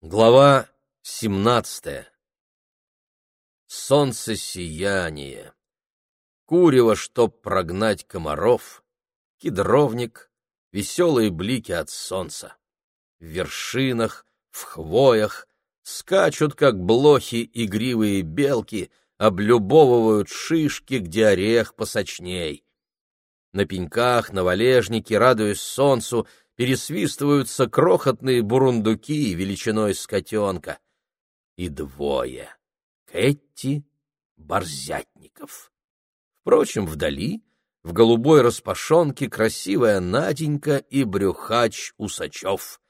Глава семнадцатая. Солнце сияние. Курево, чтоб прогнать комаров, кедровник, веселые блики от солнца. В вершинах, в хвоях скачут, как блохи, игривые белки, облюбовывают шишки, где орех посочней. На пеньках, на валежнике, радуясь солнцу, пересвистываются крохотные бурундуки величиной с котенка. И двое — Кэтти Борзятников. Впрочем, вдали, в голубой распашонке, красивая Наденька и брюхач Усачев.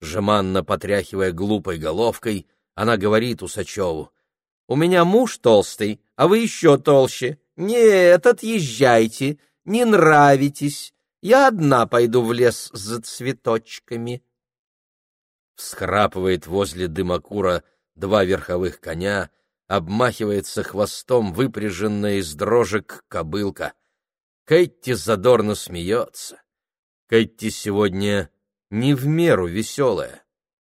Жеманно потряхивая глупой головкой, она говорит Усачеву. — У меня муж толстый, а вы еще толще. Нет, отъезжайте, не нравитесь. Я одна пойду в лес за цветочками. Всхрапывает возле дымокура два верховых коня, обмахивается хвостом выпряженная из дрожек кобылка. Кэтти задорно смеется. Кэтти сегодня не в меру веселая.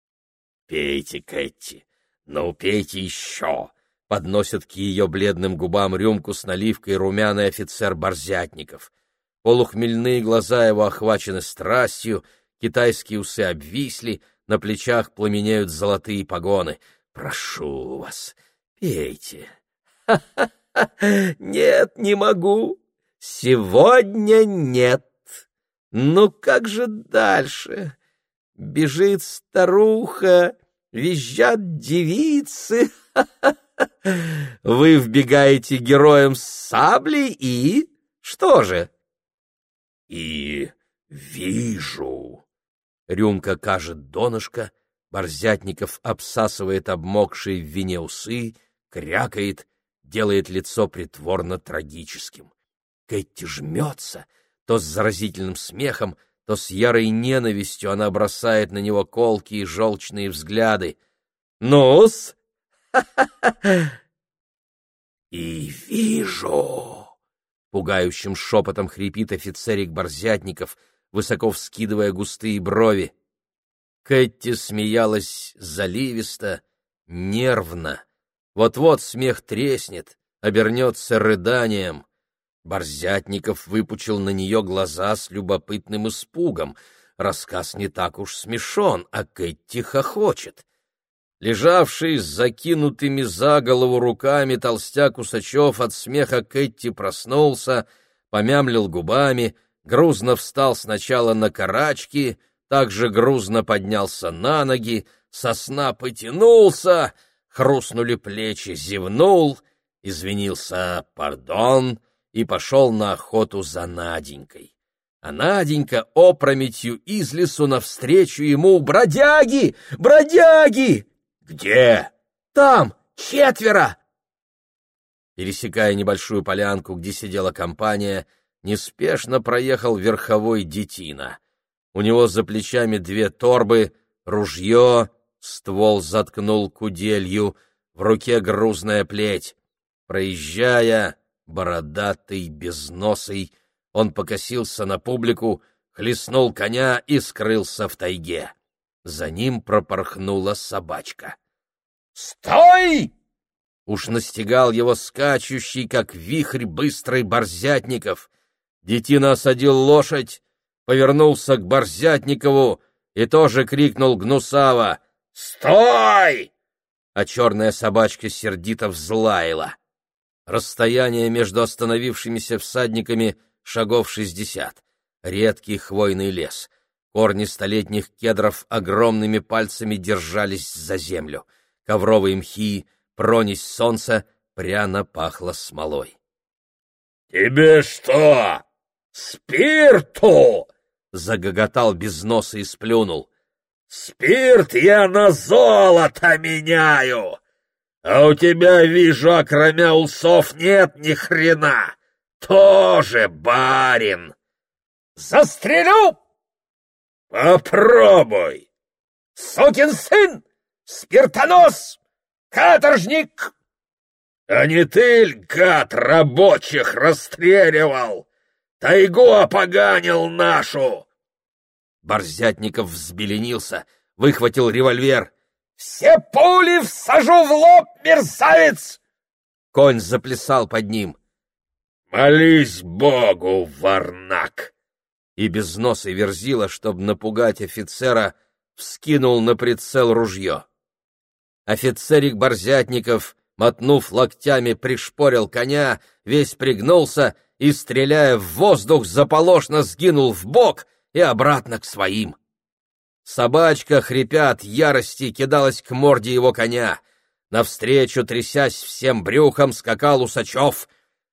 — Пейте, Кэтти, ну пейте еще! — подносит к ее бледным губам рюмку с наливкой румяный офицер Борзятников. Полухмельные глаза его охвачены страстью, китайские усы обвисли, на плечах пламенеют золотые погоны. «Прошу вас, пейте». Нет, не могу. Сегодня нет. Ну как же дальше? Бежит старуха, визжат девицы. Вы вбегаете героем с саблей и... Что же? И вижу. Рюмка кажет донышко, Борзятников обсасывает обмокшие в вине усы, крякает, делает лицо притворно трагическим. Кэти жмется, то с заразительным смехом, то с ярой ненавистью она бросает на него колкие желчные взгляды. «Ну-с!» «И вижу!» Пугающим шепотом хрипит офицерик Борзятников, высоко вскидывая густые брови. Кэтти смеялась заливисто, нервно. Вот-вот смех треснет, обернется рыданием. Борзятников выпучил на нее глаза с любопытным испугом. Рассказ не так уж смешон, а Кэтти хохочет. Лежавший с закинутыми за голову руками толстяк Усачев от смеха Кэтти проснулся, помямлил губами, грузно встал сначала на карачки, также грузно поднялся на ноги, сосна потянулся, хрустнули плечи, зевнул, извинился «пардон» и пошел на охоту за Наденькой. А Наденька опрометью из лесу навстречу ему «Бродяги! Бродяги!» «Где?» «Там! Четверо!» Пересекая небольшую полянку, где сидела компания, неспешно проехал верховой детина. У него за плечами две торбы, ружье, ствол заткнул куделью, в руке грузная плеть. Проезжая, бородатый, безносый, он покосился на публику, хлестнул коня и скрылся в тайге. За ним пропорхнула собачка. «Стой!» Уж настигал его скачущий, как вихрь быстрый Борзятников. Детина осадил лошадь, повернулся к Борзятникову и тоже крикнул гнусаво «Стой!» А черная собачка сердито взлаяла. Расстояние между остановившимися всадниками шагов шестьдесят. Редкий хвойный лес. Корни столетних кедров огромными пальцами держались за землю. Ковровые мхи, пронись солнце, пряно пахло смолой. — Тебе что, спирту? — загоготал без носа и сплюнул. — Спирт я на золото меняю! А у тебя, вижу, окромя усов нет ни хрена! Тоже барин! Застрелю! Попробуй! Сукин сын! Спиртонос! Каторжник! А не ты ль, гад, рабочих расстреливал? Тайгу опоганил нашу! Борзятников взбеленился, выхватил револьвер. Все пули всажу в лоб, мерзавец!» Конь заплясал под ним. «Молись Богу, Варнак!» И без носа верзила, чтобы напугать офицера, вскинул на прицел ружье. Офицерик Борзятников, мотнув локтями, пришпорил коня, весь пригнулся и, стреляя в воздух, заполошно сгинул в бок и обратно к своим. Собачка, хрипя от ярости, кидалась к морде его коня. Навстречу, трясясь всем брюхом, скакал Усачев.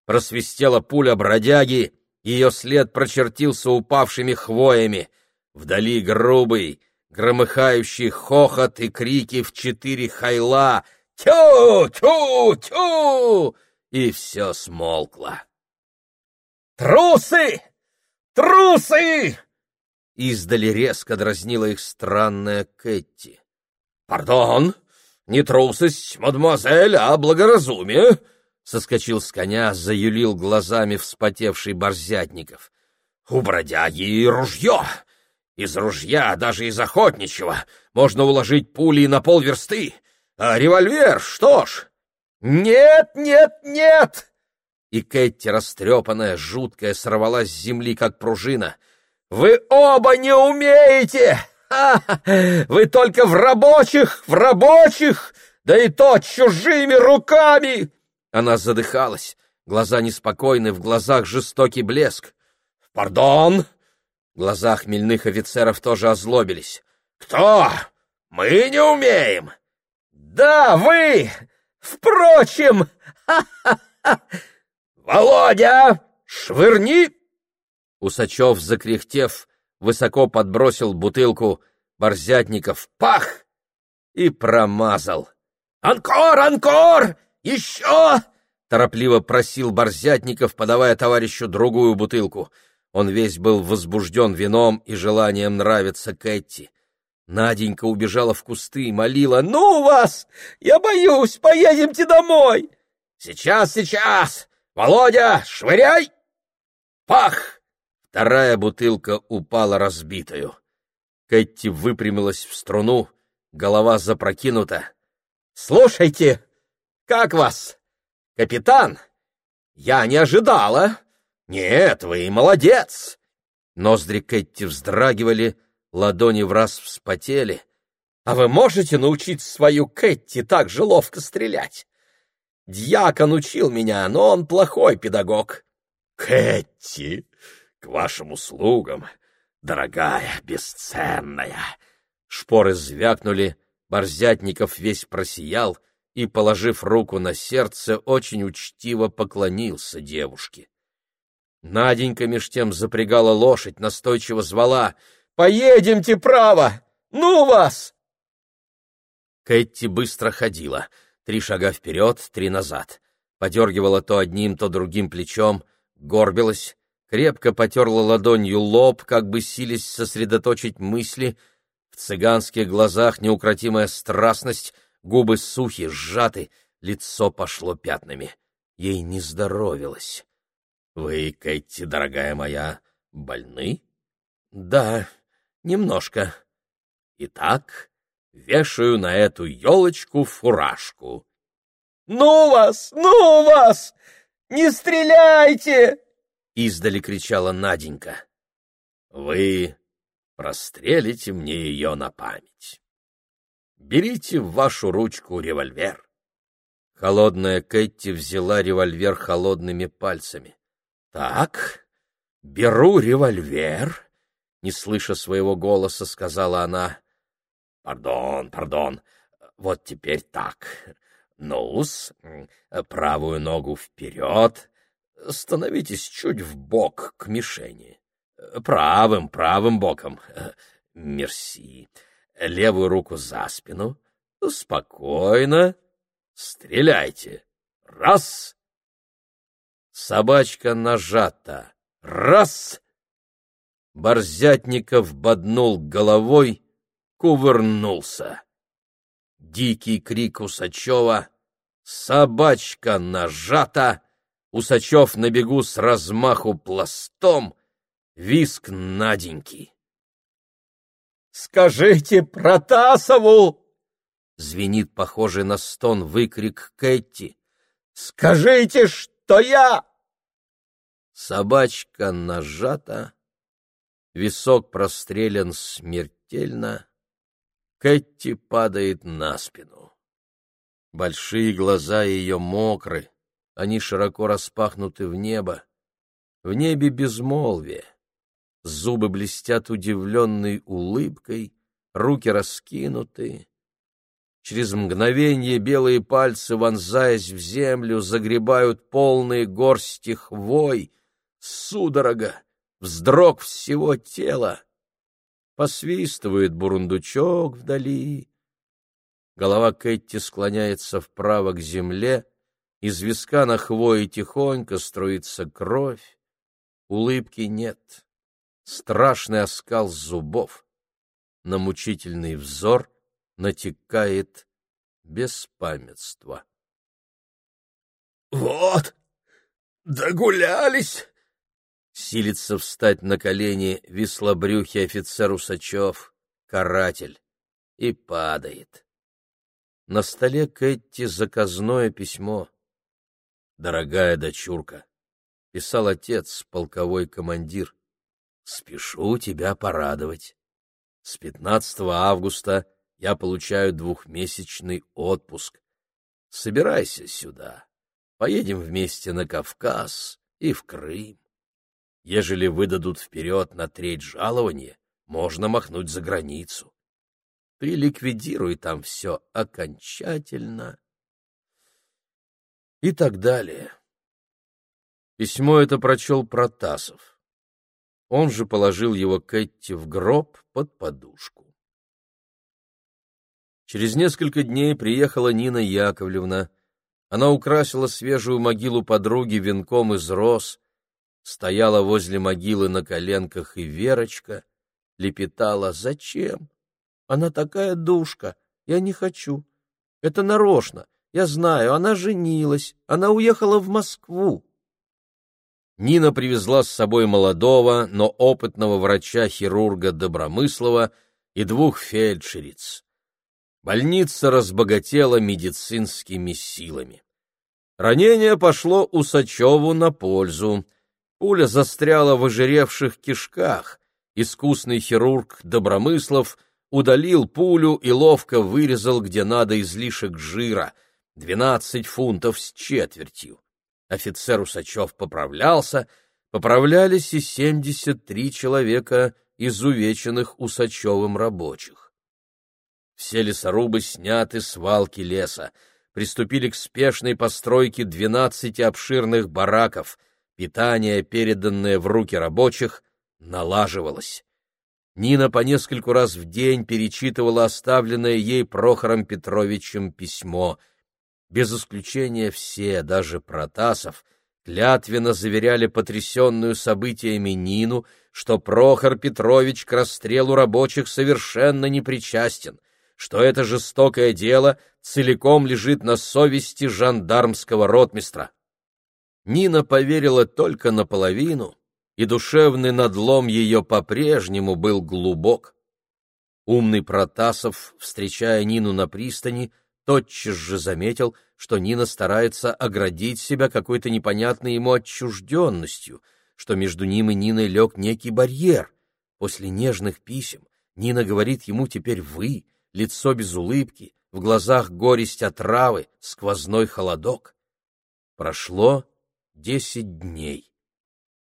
Просвистела пуля бродяги, ее след прочертился упавшими хвоями. Вдали грубый, громыхающий хохот и крики в четыре хайла «Тю! Тю! Тю!» и все смолкло. «Трусы! Трусы!» Издали резко дразнила их странная Кэти. «Пардон, не трусость, мадемуазель, а благоразумие!» Соскочил с коня, заюлил глазами вспотевший Борзятников. «У бродяги ружье! Из ружья, даже из охотничьего, можно уложить пули на полверсты, а револьвер, что ж...» «Нет, нет, нет!» И Кэти, растрепанная, жуткая, сорвалась с земли, как пружина — вы оба не умеете! -ха! Вы только в рабочих, в рабочих, да и то чужими руками!» Она задыхалась, глаза неспокойны, в глазах жестокий блеск. «Пардон!» Глаза хмельных офицеров тоже озлобились. «Кто? Мы не умеем!» «Да, вы! Впрочем! Володя, швырни Усачев, закряхтев, высоко подбросил бутылку, Борзятников пах и промазал. «Анкор, анкор! Еще!» — торопливо просил Борзятников, подавая товарищу другую бутылку. Он весь был возбужден вином и желанием нравиться Кэти. Наденька убежала в кусты и молила. «Ну вас! Я боюсь! Поедемте домой!» «Сейчас, сейчас! Володя, швыряй!» Пах! Вторая бутылка упала разбитою. Кэти выпрямилась в струну, голова запрокинута. «Слушайте, как вас? Капитан? Я не ожидала. Нет, вы молодец!» Ноздри Кэти вздрагивали, ладони в раз вспотели. «А вы можете научить свою Кэти так же ловко стрелять? Дьякон учил меня, но он плохой педагог». «Кэти!» К вашим услугам, дорогая, бесценная. Шпоры звякнули, Борзятников весь просиял и, положив руку на сердце, очень учтиво поклонился девушке. Наденька меж тем запрягала лошадь, настойчиво звала «Поедемте право! Ну вас!» Кэти быстро ходила, три шага вперед, три назад, подергивала то одним, то другим плечом, горбилась, крепко потерла ладонью лоб, как бы силясь сосредоточить мысли. В цыганских глазах неукротимая страстность, губы сухи, сжаты, лицо пошло пятнами. Ей не здоровилось. — Вы, Кэти, дорогая моя, больны? — Да, немножко. — Итак, вешаю на эту елочку фуражку. — Ну вас, ну вас! Не стреляйте! — издали кричала Наденька. «Вы прострелите мне ее на память. Берите в вашу ручку револьвер». Холодная Кэти взяла револьвер холодными пальцами. «Так, беру револьвер», — не слыша своего голоса, сказала она. «Пардон, пардон, вот теперь так. Ну-с, правую ногу вперед, становитесь чуть в бок к мишени. Правым, правым боком. Мерси. Левую руку за спину. Спокойно. Стреляйте. Раз. Собачка нажата. Раз. Борзятников боднул головой, кувырнулся. Дикий крик Усачева. Собачка нажата. Усачев на бегу с размаху пластом, виск Наденьки. «Скажите Протасову! звенит похожий на стон выкрик Кэти. «Скажите, что я...» Собачка нажата, висок прострелен смертельно, Кэти падает на спину. Большие глаза ее мокры, они широко распахнуты в небо. В небе безмолвие. Зубы блестят удивленной улыбкой, руки раскинуты. Через мгновение белые пальцы, вонзаясь в землю, загребают полные горсти хвой. Судорога, вздрог всего тела. Посвистывает бурундучок вдали. Голова Кэти склоняется вправо к земле, из виска на хвое тихонько струится кровь. Улыбки нет. Страшный оскал зубов. На мучительный взор натекает беспамятство. «Вот! Догулялись!» Силится встать на колени веслобрюхий офицер Усачев, каратель, и падает. На столе Кэти заказное письмо. «Дорогая дочурка», — писал отец, полковой командир, — «спешу тебя порадовать. С 15 августа я получаю двухмесячный отпуск. Собирайся сюда, поедем вместе на Кавказ и в Крым. Ежели выдадут вперед на треть жалования, можно махнуть за границу. Ты ликвидируй там все окончательно. И так далее. Письмо это прочел Протасов. Он же положил его Кэтти в гроб под подушку. Через несколько дней приехала Нина Яковлевна. Она украсила свежую могилу подруги венком из роз, Стояла возле могилы на коленках и Верочка, лепетала «Зачем? Она такая душка, я не хочу. Это нарочно, я знаю, она женилась, она уехала в Москву». Нина привезла с собой молодого, но опытного врача-хирурга Добромыслова и двух фельдшериц. Больница разбогатела медицинскими силами. Ранение пошло Усачеву на пользу. Пуля застряла в ожиревших кишках. Искусный хирург Добромыслов удалил пулю и ловко вырезал, где надо, излишек жира — двенадцать фунтов с четвертью. Офицер Усачев поправлялся, поправлялись и семьдесят три человека из увеченных Усачевым рабочих. Все лесорубы сняты с валки леса, приступили к спешной постройке двенадцати обширных бараков — Питание, переданное в руки рабочих, налаживалось. Нина по нескольку раз в день перечитывала оставленное ей Прохором Петровичем письмо. Без исключения все, даже Протасов, клятвенно заверяли потрясенную событиями Нину, что Прохор Петрович к расстрелу рабочих совершенно не причастен, что это жестокое дело целиком лежит на совести жандармского ротмистра. Нина поверила только наполовину, и душевный надлом ее по-прежнему был глубок. Умный Протасов, встречая Нину на пристани, тотчас же заметил, что Нина старается оградить себя какой-то непонятной ему отчужденностью, что между ним и Ниной лег некий барьер. После нежных писем Нина говорит ему теперь «вы», лицо без улыбки, в глазах горесть отравы, сквозной холодок. Прошло десять дней.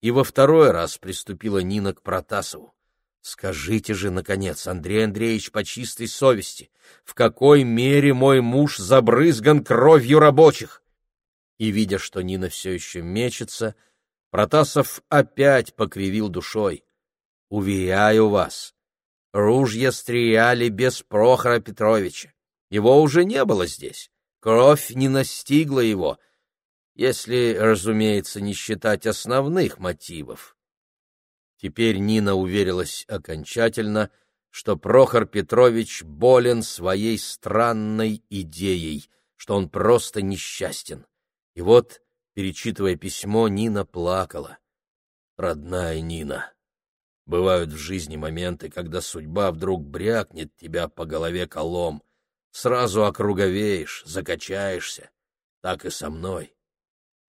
И во второй раз приступила Нина к Протасову. Скажите же, наконец, Андрей Андреевич, по чистой совести, в какой мере мой муж забрызган кровью рабочих? И, видя, что Нина все еще мечется, Протасов опять покривил душой. Уверяю вас, ружья стреляли без Прохора Петровича. Его уже не было здесь. Кровь не настигла его — если, разумеется, не считать основных мотивов. Теперь Нина уверилась окончательно, что Прохор Петрович болен своей странной идеей, что он просто несчастен. И вот, перечитывая письмо, Нина плакала. «Родная Нина, бывают в жизни моменты, когда судьба вдруг брякнет тебя по голове колом. сразу округовеешь, закачаешься. Так и со мной.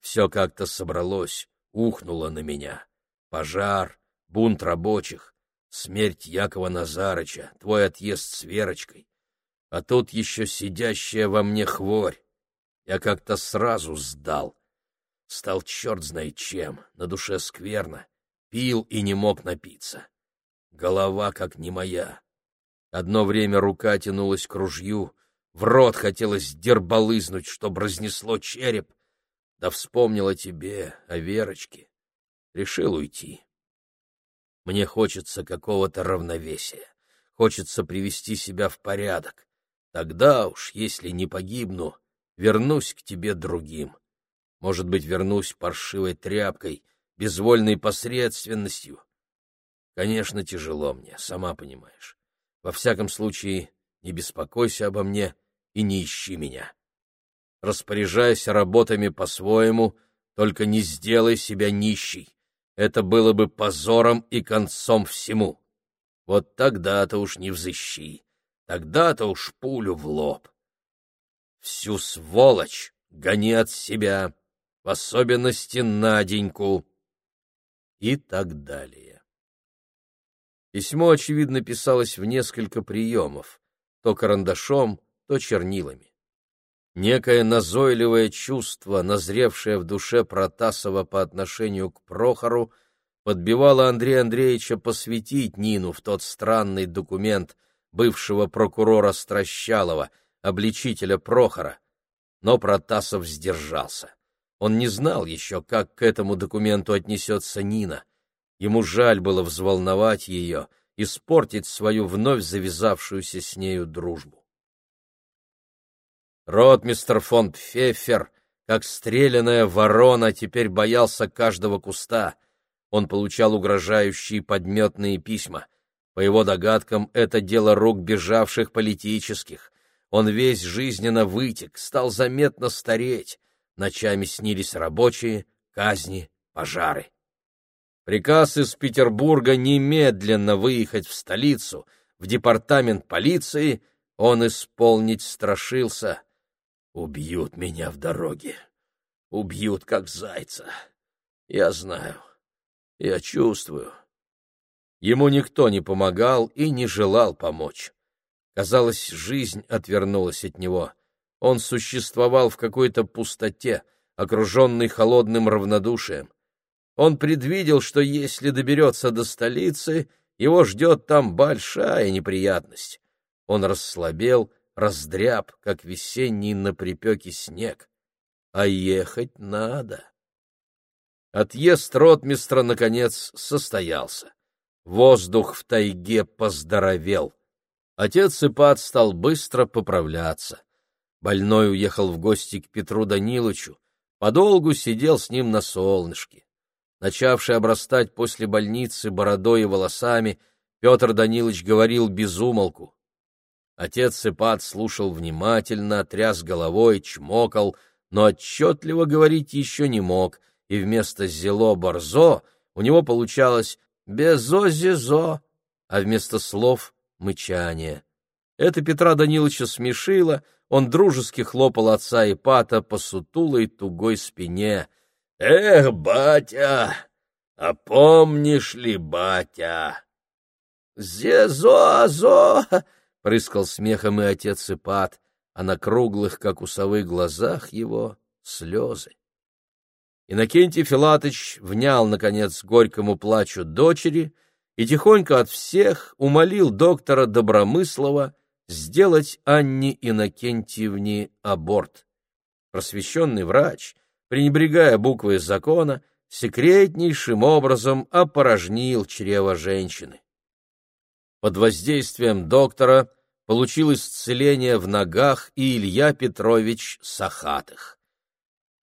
Все как-то собралось, ухнуло на меня. Пожар, бунт рабочих, смерть Якова Назарыча, твой отъезд с Верочкой. А тут еще сидящая во мне хворь. Я как-то сразу сдал. Стал черт знает чем, на душе скверно. Пил и не мог напиться. Голова как не моя. Одно время рука тянулась к ружью, в рот хотелось дербалызнуть, чтоб разнесло череп. Да вспомнил о тебе, о Верочке. Решил уйти. Мне хочется какого-то равновесия. Хочется привести себя в порядок. Тогда уж, если не погибну, вернусь к тебе другим. Может быть, вернусь паршивой тряпкой, безвольной посредственностью. Конечно, тяжело мне, сама понимаешь. Во всяком случае, не беспокойся обо мне и не ищи меня. Распоряжайся работами по-своему, только не сделай себя нищей. Это было бы позором и концом всему. Вот тогда-то уж не взыщи, тогда-то уж пулю в лоб. Всю сволочь гони от себя, в особенности Наденьку. И так далее. Письмо, очевидно, писалось в несколько приемов, то карандашом, то чернилами. Некое назойливое чувство, назревшее в душе Протасова по отношению к Прохору, подбивало Андрея Андреевича посвятить Нину в тот странный документ бывшего прокурора Стращалова, обличителя Прохора. Но Протасов сдержался. Он не знал еще, как к этому документу отнесется Нина — Ему жаль было взволновать ее, испортить свою вновь завязавшуюся с нею дружбу. Ротмистер фон Пфеффер, как стрелянная ворона, теперь боялся каждого куста. Он получал угрожающие подметные письма. По его догадкам, это дело рук бежавших политических. Он весь жизненно вытек, стал заметно стареть. Ночами снились рабочие, казни, пожары. Приказ из Петербурга немедленно выехать в столицу, в департамент полиции, он исполнить страшился. Убьют меня в дороге. Убьют, как зайца. Я знаю. Я чувствую. Ему никто не помогал и не желал помочь. Казалось, жизнь отвернулась от него. Он существовал в какой-то пустоте, окруженный холодным равнодушием. Он предвидел, что если доберется до столицы, его ждет там большая неприятность. Он расслабел, раздряб, как весенний на припеке снег. А ехать надо. Отъезд ротмистра, наконец, состоялся. Воздух в тайге поздоровел. Отец Ипат стал быстро поправляться. Больной уехал в гости к Петру Даниловичу, подолгу сидел с ним на солнышке начавший обрастать после больницы бородой и волосами, Петр Данилович говорил без умолку. Отец Ипат слушал внимательно, тряс головой, чмокал, но отчетливо говорить еще не мог, и вместо «зело-борзо» у него получалось «безо-зезо», а вместо слов — мычание. Это Петра Даниловича смешило, он дружески хлопал отца Ипата по сутулой тугой спине — Эх, батя, а помнишь ли, батя? Зезо-зо! Прыскал смехом и отец Ипат, а на круглых, как у совы, глазах его слезы. Иннокентий Филатыч внял, наконец, горькому плачу дочери и тихонько от всех умолил доктора Добромыслова сделать Анне Иннокентьевне аборт. Просвещенный врач — пренебрегая буквой закона, секретнейшим образом опорожнил чрево женщины. Под воздействием доктора получил исцеление в ногах и Илья Петрович Сахатых.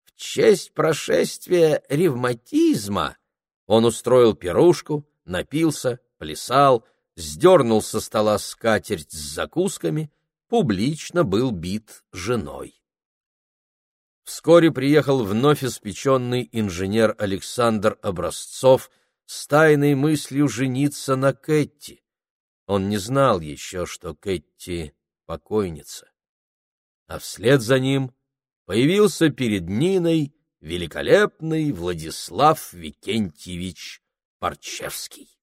В честь прошествия ревматизма он устроил пирушку, напился, плясал, сдернул со стола скатерть с закусками, публично был бит женой. Вскоре приехал вновь испеченный инженер Александр Образцов с тайной мыслью жениться на Кэтти. Он не знал еще, что Кэтти — покойница. а вслед за ним появился перед Ниной великолепный Владислав Викентьевич Парчевский.